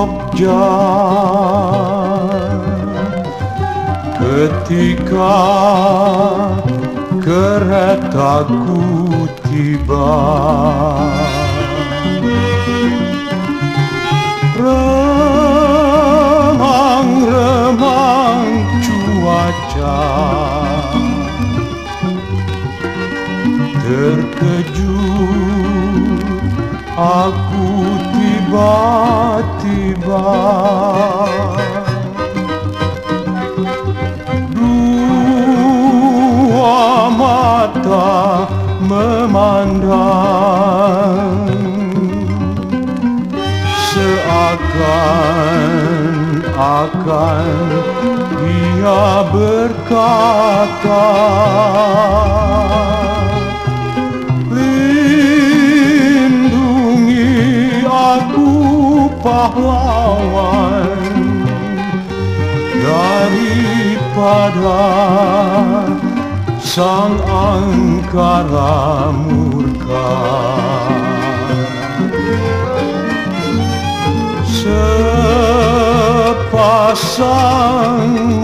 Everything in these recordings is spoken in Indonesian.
Jogja. Ketika keretaku tiba Remang-remang cuaca Terkejut aku tiba-tiba Dua mata memandang Seakan-akan dia berkata pahlawan Daripada sang angkara murka. Sepasang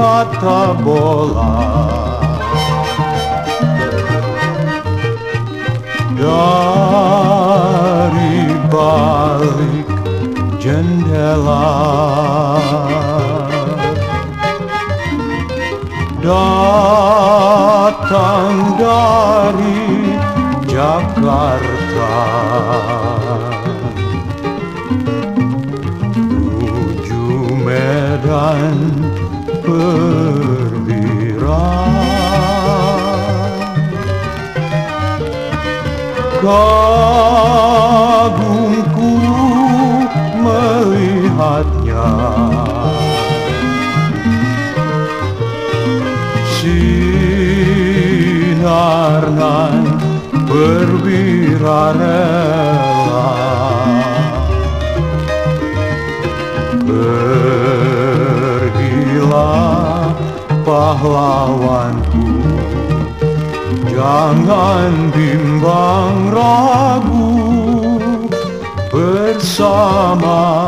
mata bola Dari balik jendela Datang dari Jakarta Tuju Medan Perwira Kagumku Sinar nan perwira rela Pergilah pahlawanku Jangan bimbang ragu Bersama